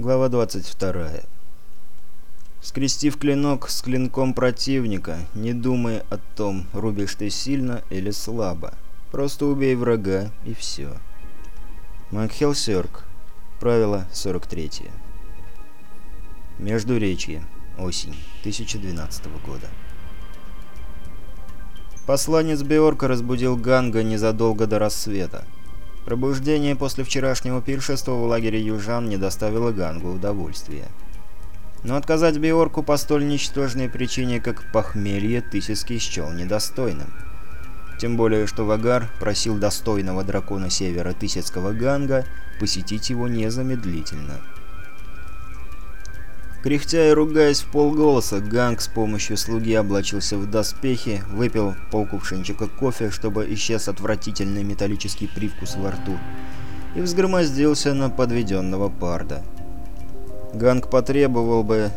Глава 22. Скрестив клинок с клинком противника, не думай о том, рубишь ты сильно или слабо. Просто убей врага и все. Макхелсерк. Правило 43. Междуречье. Осень. 2012 года. Посланец Беорка разбудил Ганга незадолго до рассвета. Пробуждение после вчерашнего пиршества в лагере южан не доставило Гангу удовольствия. Но отказать Биорку по столь ничтожной причине, как похмелье, Тысяцкий счел недостойным. Тем более, что Вагар просил достойного дракона Севера Тысяцкого Ганга посетить его незамедлительно. Кряхтя и ругаясь в полголоса, Ганг с помощью слуги облачился в доспехи, выпил полкувшинчика кофе, чтобы исчез отвратительный металлический привкус во рту, и взгромоздился на подведенного парда. Ганг потребовал бы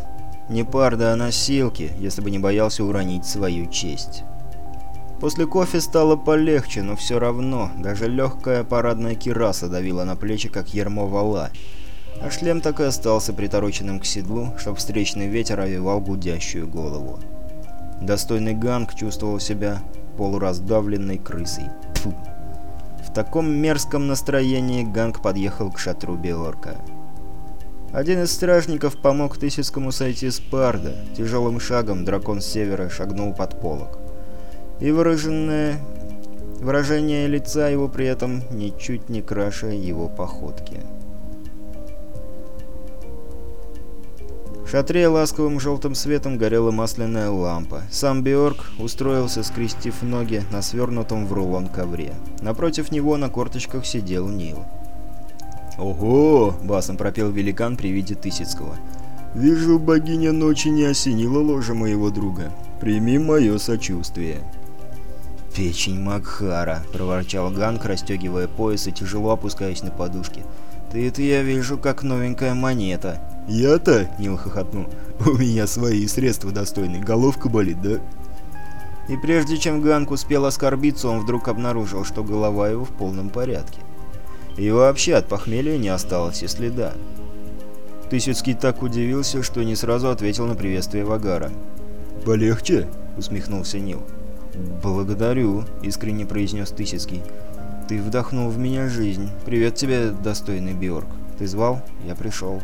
не парда, а носилки, если бы не боялся уронить свою честь. После кофе стало полегче, но все равно, даже легкая парадная кираса давила на плечи, как ермо вала, а шлем так и остался притороченным к седлу, чтоб встречный ветер овивал гудящую голову. Достойный Ганг чувствовал себя полураздавленной крысой. Тьфу. В таком мерзком настроении Ганг подъехал к шатру Биорка. Один из стражников помог Тысяцкому сойти с парда. Тяжелым шагом дракон с севера шагнул под полок. И выраженное... выражение лица его при этом ничуть не краше его походки. Шатре ласковым желтым светом горела масляная лампа. Сам Биорг устроился, скрестив ноги на свернутом в рулон ковре. Напротив него на корточках сидел Нил. «Ого!» — басом пропел великан при виде Тысяцкого. «Вижу, богиня ночи не осенила ложа моего друга. Прими мое сочувствие». «Печень Макхара!» — проворчал Ганг, расстегивая пояс и тяжело опускаясь на подушки. «Ты это я вижу, как новенькая монета». «Я-то?» — Нил хохотнул. «У меня свои средства достойные. Головка болит, да?» И прежде чем Ганг успел оскорбиться, он вдруг обнаружил, что голова его в полном порядке. И вообще от похмелья не осталось и следа. Тысяцкий так удивился, что не сразу ответил на приветствие Вагара. «Полегче?» — усмехнулся Нил. «Благодарю», — искренне произнес Тысяцкий. «Ты вдохнул в меня жизнь. Привет тебе, достойный Биорг. Ты звал? Я пришел».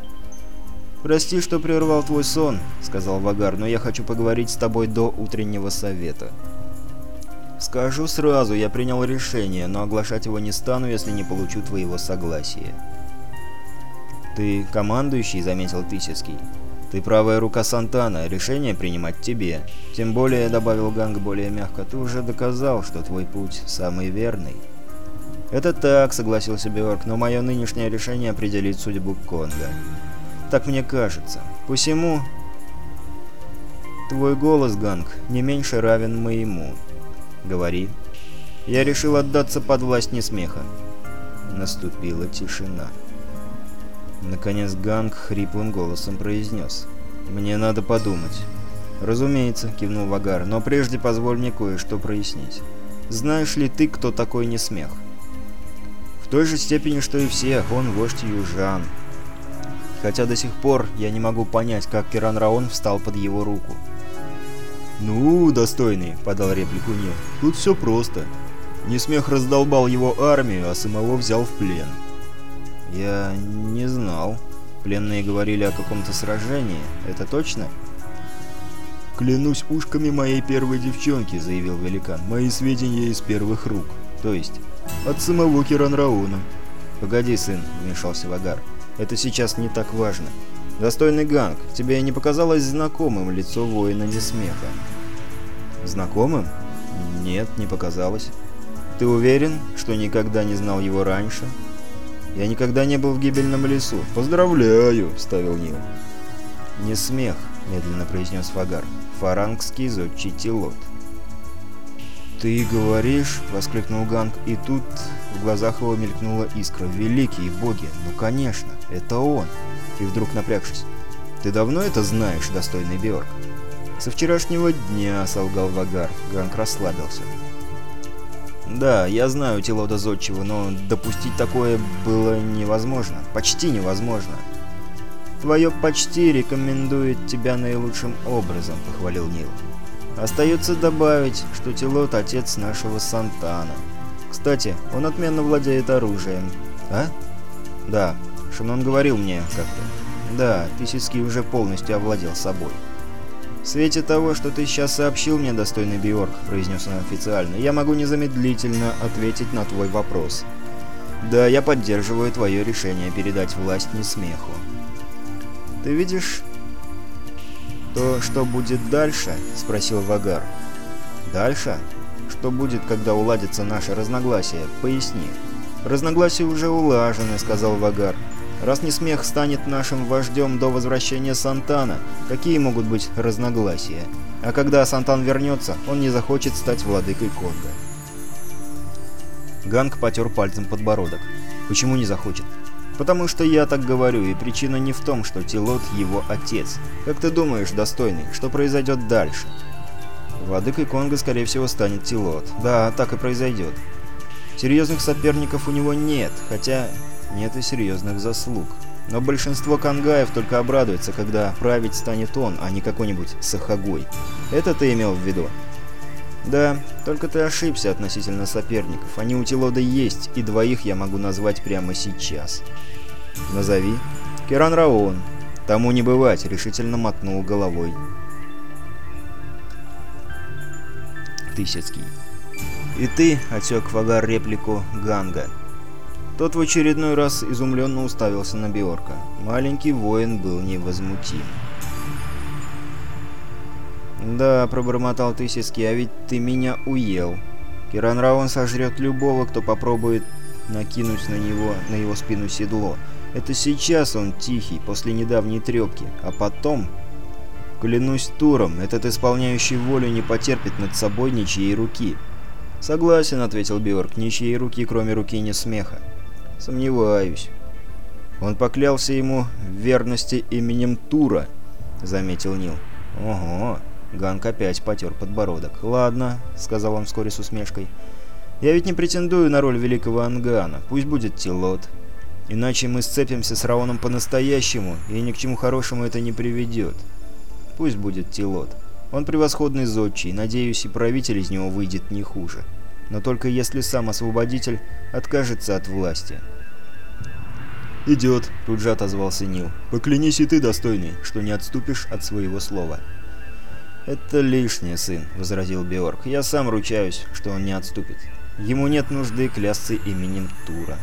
«Прости, что прервал твой сон», — сказал Вагар, — «но я хочу поговорить с тобой до утреннего совета». «Скажу сразу, я принял решение, но оглашать его не стану, если не получу твоего согласия». «Ты командующий», — заметил Тысяцкий. «Ты правая рука Сантана, решение принимать тебе. Тем более, — добавил Ганг более мягко, — ты уже доказал, что твой путь самый верный». «Это так», — согласился Биорг, — «но мое нынешнее решение определит судьбу Конга». Так мне кажется. Посему... Твой голос, Ганг, не меньше равен моему. Говори. Я решил отдаться под власть несмеха. Наступила тишина. Наконец Ганг хриплым голосом произнес. «Мне надо подумать». «Разумеется», — кивнул Вагар, — «но прежде позволь мне кое-что прояснить. Знаешь ли ты, кто такой Несмех?» «В той же степени, что и все, он вождь южан, хотя до сих пор я не могу понять, как Киран Раон встал под его руку. «Ну, достойный», — подал реплику Нил, — «тут все просто. Несмех раздолбал его армию, а самого взял в плен». «Я не знал. Пленные говорили о каком-то сражении. Это точно?» «Клянусь ушками моей первой девчонки», — заявил великан. «Мои сведения из первых рук. То есть, от самого Киран Раона». «Погоди, сын», — вмешался Вагар. Это сейчас не так важно. Достойный Ганг, тебе не показалось знакомым лицо воина Несмеха? Знакомым? Нет, не показалось. Ты уверен, что никогда не знал его раньше? Я никогда не был в гибельном лесу. Поздравляю, вставил Нил. Не смех, медленно произнес Фагар. Фарангский зодчий Тилот. «Ты говоришь?» — воскликнул Ганг, и тут в глазах его мелькнула искра. «Великие боги! Ну, конечно! Это он!» И вдруг напрягшись. «Ты давно это знаешь, достойный Бьорк?» «Со вчерашнего дня», — солгал Вагар. Ганг расслабился. «Да, я знаю Тилода Зодчего, но допустить такое было невозможно. Почти невозможно. «Твое почти рекомендует тебя наилучшим образом», — похвалил Нил. «Остается добавить, что Тилот — отец нашего Сантана. Кстати, он отменно владеет оружием». «А?» «Да, Шинон говорил мне как-то. Да, Тысяцкий уже полностью овладел собой». «В свете того, что ты сейчас сообщил мне, достойный Биорг», — произнес он официально, — «я могу незамедлительно ответить на твой вопрос. Да, я поддерживаю твое решение передать власть не смеху. Ты видишь то, что будет дальше?» — спросил Вагар. «Дальше? Что будет, когда уладится наше разногласие? Поясни». «Разногласия уже улажены», — сказал Вагар. Раз не смех станет нашим вождем до возвращения Сантана, какие могут быть разногласия? А когда Сантан вернется, он не захочет стать владыкой Конга. Ганг потер пальцем подбородок. Почему не захочет? Потому что я так говорю, и причина не в том, что Тилот его отец. Как ты думаешь, достойный, что произойдет дальше? Владыкой Конга, скорее всего, станет Тилот. Да, так и произойдет. Серьезных соперников у него нет, хотя нет и серьезных заслуг. Но большинство кангаев только обрадуется, когда править станет он, а не какой-нибудь Сахагой. Это ты имел в виду? Да, только ты ошибся относительно соперников. Они у Тилода есть, и двоих я могу назвать прямо сейчас. Назови. Керан Раон. Тому не бывать, решительно мотнул головой. Тысяцкий. И ты, отсек Вагар реплику Ганга. Тот в очередной раз изумленно уставился на Биорка. Маленький воин был невозмутим. «Да», — пробормотал Тысяцкий, — «а ведь ты меня уел. Киран Раон сожрет любого, кто попробует накинуть на него, на его спину седло. Это сейчас он тихий, после недавней трепки, а потом...» «Клянусь Туром, этот исполняющий волю не потерпит над собой ничьей руки». «Согласен», — ответил Биорк, — «ничьей руки, кроме руки не смеха». «Сомневаюсь». «Он поклялся ему в верности именем Тура», — заметил Нил. «Ого». Ганк опять потер подбородок. «Ладно», — сказал он вскоре с усмешкой. «Я ведь не претендую на роль великого Ангана. Пусть будет Тилот. Иначе мы сцепимся с Раоном по-настоящему, и ни к чему хорошему это не приведет. Пусть будет Тилот. Он превосходный зодчий, надеюсь, и правитель из него выйдет не хуже но только если сам освободитель откажется от власти. «Идет», — тут же отозвался Нил. «Поклянись и ты, достойный, что не отступишь от своего слова». «Это лишнее, сын», — возразил Биорг. «Я сам ручаюсь, что он не отступит. Ему нет нужды клясться именем Тура».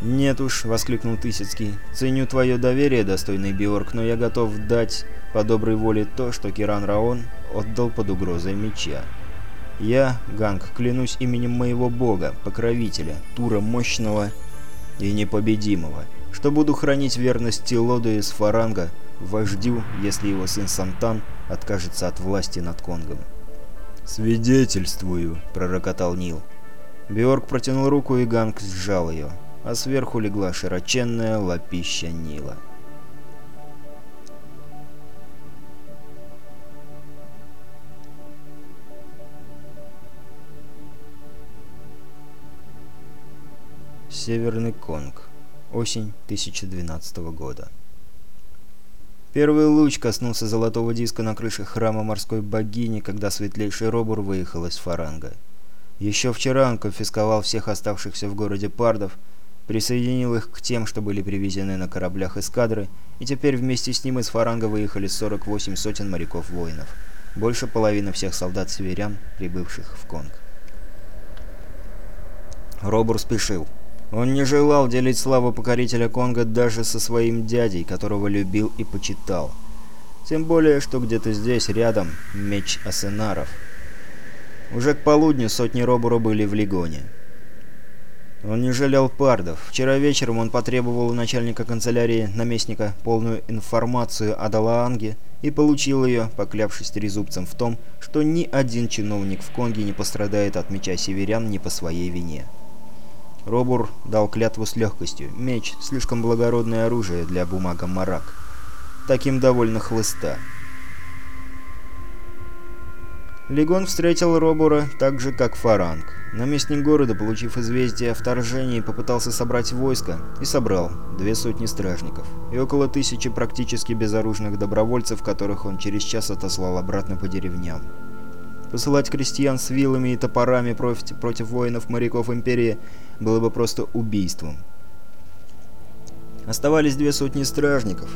«Нет уж», — воскликнул Тысяцкий. «Ценю твое доверие, достойный Биорг, но я готов дать по доброй воле то, что Киран Раон отдал под угрозой меча». Я, Ганг, клянусь именем моего бога, покровителя, Тура Мощного и Непобедимого, что буду хранить верность Тилоду из Фаранга, вождю, если его сын Сантан откажется от власти над Конгом. «Свидетельствую», — пророкотал Нил. Биорг протянул руку, и Ганг сжал ее, а сверху легла широченная лапища Нила. Северный Конг. Осень 2012 года. Первый луч коснулся золотого диска на крыше храма морской богини, когда светлейший Робур выехал из Фаранга. Еще вчера он конфисковал всех оставшихся в городе пардов, присоединил их к тем, что были привезены на кораблях эскадры, и теперь вместе с ним из Фаранга выехали 48 сотен моряков-воинов, больше половины всех солдат-северян, прибывших в Конг. Робур спешил. Он не желал делить славу покорителя Конга даже со своим дядей, которого любил и почитал. Тем более, что где-то здесь, рядом, меч Асенаров. Уже к полудню сотни Робура были в Легоне. Он не жалел пардов. Вчера вечером он потребовал у начальника канцелярии наместника полную информацию о Далаанге и получил ее, поклявшись трезубцем в том, что ни один чиновник в Конге не пострадает от меча северян не по своей вине. Робур дал клятву с легкостью. Меч — слишком благородное оружие для бумага Марак. Таким довольно хлыста. Легон встретил Робура так же, как Фаранг. Наместник города, получив известие о вторжении, попытался собрать войско и собрал две сотни стражников и около тысячи практически безоружных добровольцев, которых он через час отослал обратно по деревням. Посылать крестьян с вилами и топорами против, против воинов-моряков Империи было бы просто убийством. Оставались две сотни стражников,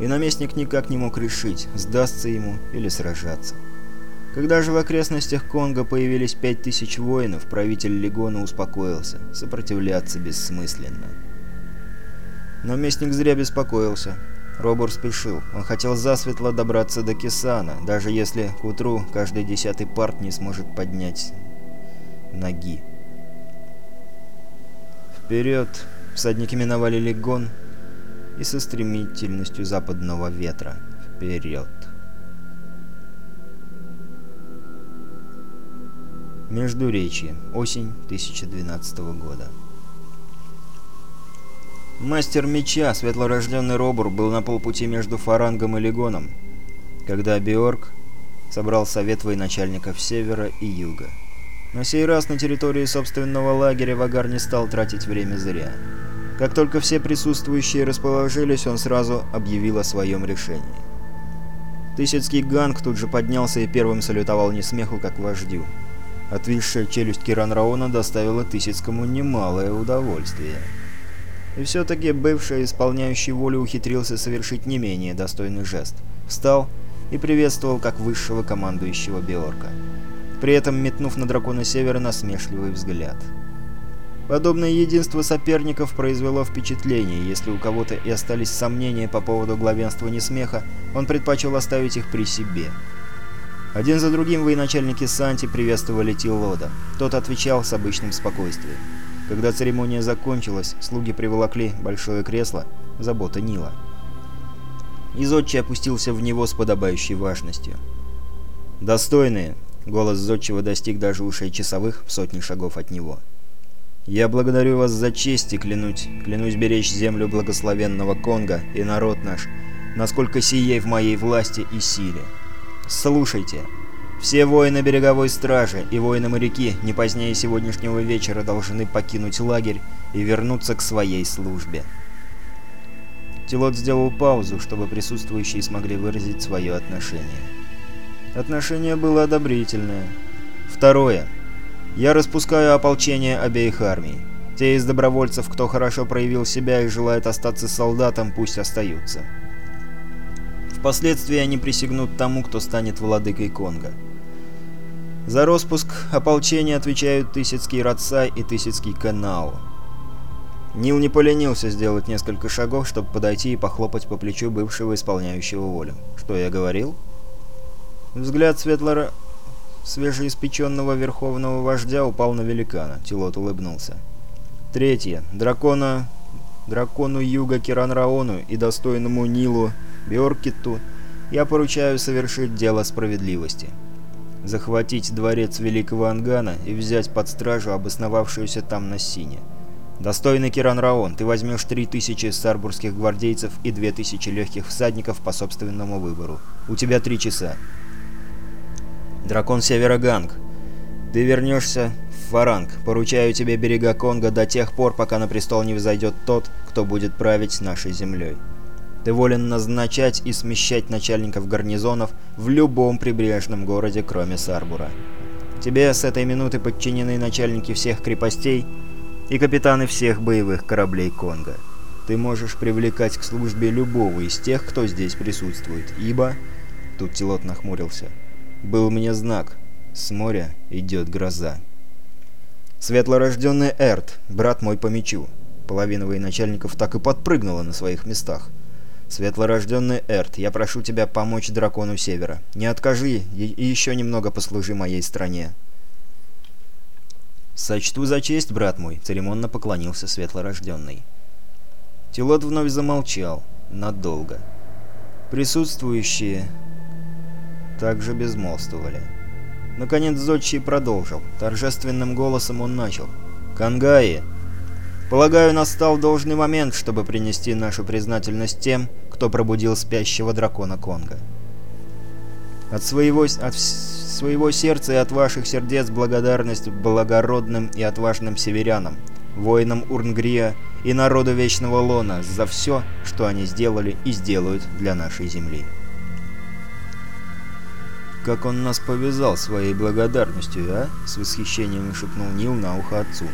и наместник никак не мог решить, сдастся ему или сражаться. Когда же в окрестностях Конго появились пять тысяч воинов, правитель Легона успокоился. Сопротивляться бессмысленно. Но местник зря беспокоился. Робор спешил. Он хотел засветло добраться до Кисана, даже если к утру каждый десятый парт не сможет поднять ноги. Вперед! Всадники миновали Легон и со стремительностью западного ветра. Вперед! Междуречье. Осень 2012 года. Мастер меча, светлорожденный Робур, был на полпути между Фарангом и Легоном, когда Биорг собрал совет военачальников Севера и Юга. На сей раз на территории собственного лагеря Вагар не стал тратить время зря. Как только все присутствующие расположились, он сразу объявил о своем решении. Тысяцкий ганг тут же поднялся и первым салютовал Несмеху как вождю. Отвисшая челюсть Киран Раона доставила Тысяцкому немалое удовольствие. И все-таки бывший исполняющий волю ухитрился совершить не менее достойный жест. Встал и приветствовал как высшего командующего Биорка. При этом метнув на дракона Севера насмешливый взгляд. Подобное единство соперников произвело впечатление, если у кого-то и остались сомнения по поводу главенства Несмеха, он предпочел оставить их при себе. Один за другим военачальники Санти приветствовали Тилода. Тот отвечал с обычным спокойствием. Когда церемония закончилась, слуги приволокли большое кресло, забота Нила. Изотчи опустился в него с подобающей важностью. «Достойные!» — голос Зодчего достиг даже ушей часовых в сотни шагов от него. «Я благодарю вас за честь и клянуть, клянусь беречь землю благословенного Конга и народ наш, насколько сие в моей власти и силе. Слушайте. Все воины береговой стражи и воины-моряки не позднее сегодняшнего вечера должны покинуть лагерь и вернуться к своей службе. Тилот сделал паузу, чтобы присутствующие смогли выразить свое отношение. Отношение было одобрительное. Второе. Я распускаю ополчение обеих армий. Те из добровольцев, кто хорошо проявил себя и желает остаться солдатом, пусть остаются. Впоследствии они присягнут тому, кто станет владыкой Конго. За распуск ополчения отвечают Тысяцкий Рацай и Тысяцкий Канао. Нил не поленился сделать несколько шагов, чтобы подойти и похлопать по плечу бывшего исполняющего волю. Что я говорил? Взгляд светло свежеиспеченного верховного вождя упал на великана. Тилот улыбнулся. Третье. Дракона... Дракону Юга Киранраону и достойному Нилу Бьоркитту я поручаю совершить дело справедливости. Захватить дворец Великого Ангана и взять под стражу обосновавшуюся там Нассине. Достойный Киран Раон, ты возьмешь три тысячи сарбурских гвардейцев и две тысячи легких всадников по собственному выбору. У тебя три часа. Дракон Севера Ганг, ты вернешься в Фаранг. Поручаю тебе берега Конга до тех пор, пока на престол не взойдет тот, кто будет править нашей землей. Ты волен назначать и смещать начальников гарнизонов в любом прибрежном городе, кроме Сарбура. Тебе с этой минуты подчинены начальники всех крепостей и капитаны всех боевых кораблей Конго. Ты можешь привлекать к службе любого из тех, кто здесь присутствует, ибо...» Тут Тилот нахмурился. «Был мне знак. С моря идет гроза». «Светлорожденный Эрт, брат мой по мечу». Половина военачальников так и подпрыгнула на своих местах. «Светлорожденный Эрт, я прошу тебя помочь дракону Севера. Не откажи и еще немного послужи моей стране». «Сочту за честь, брат мой», — церемонно поклонился Светлорожденный. Тилот вновь замолчал. Надолго. Присутствующие также безмолвствовали. Наконец Зодчий продолжил. Торжественным голосом он начал. «Кангаи, полагаю, настал должный момент, чтобы принести нашу признательность тем, кто пробудил спящего дракона Конга. От своего... от своего сердца и от ваших сердец благодарность благородным и отважным северянам, воинам Урнгрия и народу Вечного Лона за все, что они сделали и сделают для нашей земли. «Как он нас повязал своей благодарностью, а?» — с восхищением шепнул Нил на ухо отцу.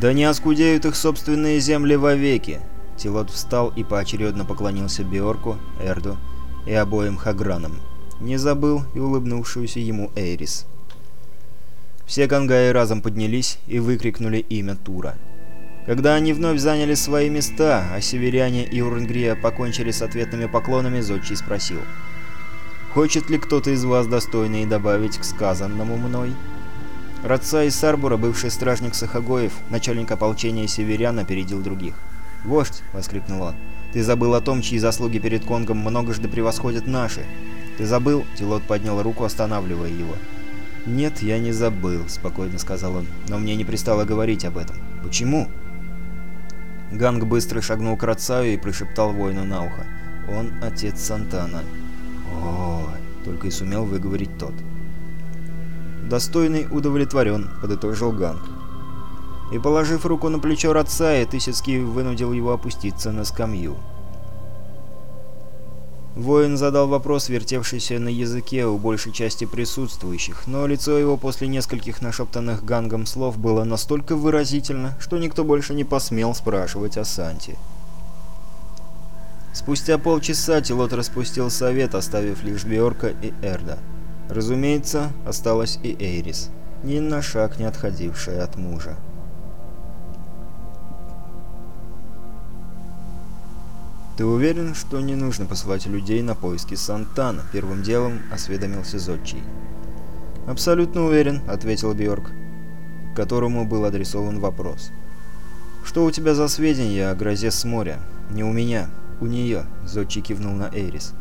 «Да не оскудеют их собственные земли вовеки!» Тилот встал и поочередно поклонился Биорку, Эрду и обоим Хагранам. Не забыл и улыбнувшуюся ему Эйрис. Все кангаи разом поднялись и выкрикнули имя Тура. Когда они вновь заняли свои места, а северяне и Урнгрия покончили с ответными поклонами, Зодчий спросил. «Хочет ли кто-то из вас достойный добавить к сказанному мной?» Радца из Сарбура, бывший стражник Сахагоев, начальник ополчения северян, опередил других. «Вождь!» — воскликнул он. «Ты забыл о том, чьи заслуги перед Конгом многожды превосходят наши. Ты забыл?» — Тилот поднял руку, останавливая его. «Нет, я не забыл», — спокойно сказал он. «Но мне не пристало говорить об этом». «Почему?» Ганг быстро шагнул к Рацаю и прошептал воину на ухо. «Он отец Сантана». «О, только и сумел выговорить тот. «Достойный удовлетворен», — подытожил Ганг. И, положив руку на плечо Рацая, Тысяцкий вынудил его опуститься на скамью. Воин задал вопрос, вертевшийся на языке у большей части присутствующих, но лицо его после нескольких нашептанных гангом слов было настолько выразительно, что никто больше не посмел спрашивать о Санте. Спустя полчаса Тилот распустил совет, оставив лишь Биорка и Эрда. Разумеется, осталась и Эйрис, ни на шаг не отходившая от мужа. «Ты уверен, что не нужно посылать людей на поиски Сантана?» — первым делом осведомился Зодчий. «Абсолютно уверен», — ответил Бьорк, которому был адресован вопрос. «Что у тебя за сведения о грозе с моря?» «Не у меня, у нее», — Зодчий кивнул на Эрис.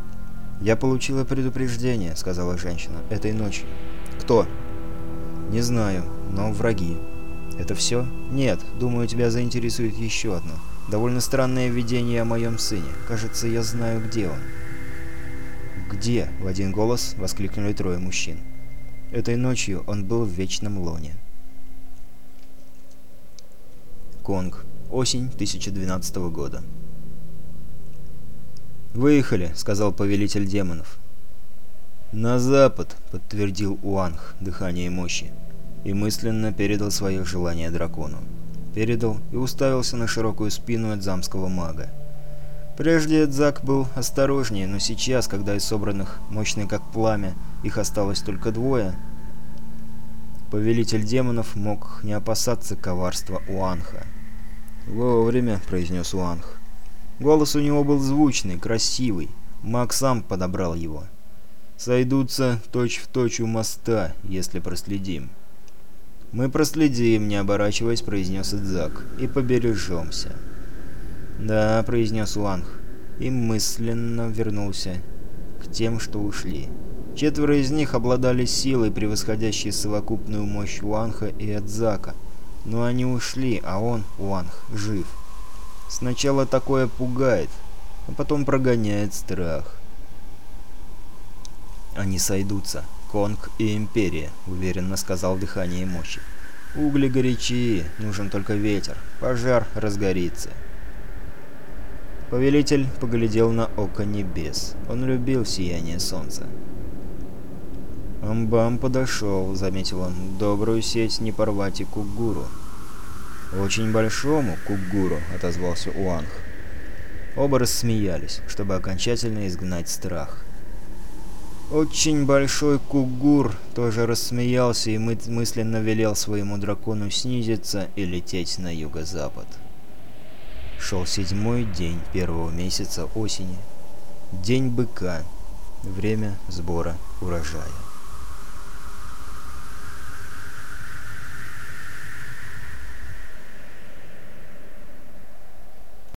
«Я получила предупреждение», — сказала женщина, — «этой ночью». «Кто?» «Не знаю, но враги». «Это все?» «Нет, думаю, тебя заинтересует еще одно». Довольно странное видение о моем сыне. Кажется, я знаю, где он. «Где?» — в один голос воскликнули трое мужчин. Этой ночью он был в Вечном Лоне. Конг. Осень 2012 года. «Выехали», — сказал повелитель демонов. «На запад», — подтвердил Уанг дыхание мощи, и мысленно передал свое желание дракону передал и уставился на широкую спину Эдзамского мага. Прежде Эдзак был осторожнее, но сейчас, когда из собранных, мощный как пламя, их осталось только двое, повелитель демонов мог не опасаться коварства Уанха. «Вовремя», — произнес Уанх. Голос у него был звучный, красивый. Маг сам подобрал его. «Сойдутся точь-в-точь точь у моста, если проследим». «Мы проследим», — не оборачиваясь, произнес Идзак, — «и побережемся». «Да», — произнес Уанг, и мысленно вернулся к тем, что ушли. Четверо из них обладали силой, превосходящей совокупную мощь Уанха и Эдзака. Но они ушли, а он, Уанг, жив. Сначала такое пугает, а потом прогоняет страх. Они сойдутся. «Конг и Империя», — уверенно сказал дыхание мощи. «Угли горячи, нужен только ветер. Пожар разгорится». Повелитель поглядел на око небес. Он любил сияние солнца. «Амбам подошел», — заметил он. «Добрую сеть не порвать и кугуру». «Очень большому кугуру», — отозвался Уанг. Оба рассмеялись, чтобы окончательно изгнать страх. Очень большой кугур тоже рассмеялся и мы мысленно велел своему дракону снизиться и лететь на юго-запад. Шел седьмой день первого месяца осени. День быка. Время сбора урожая.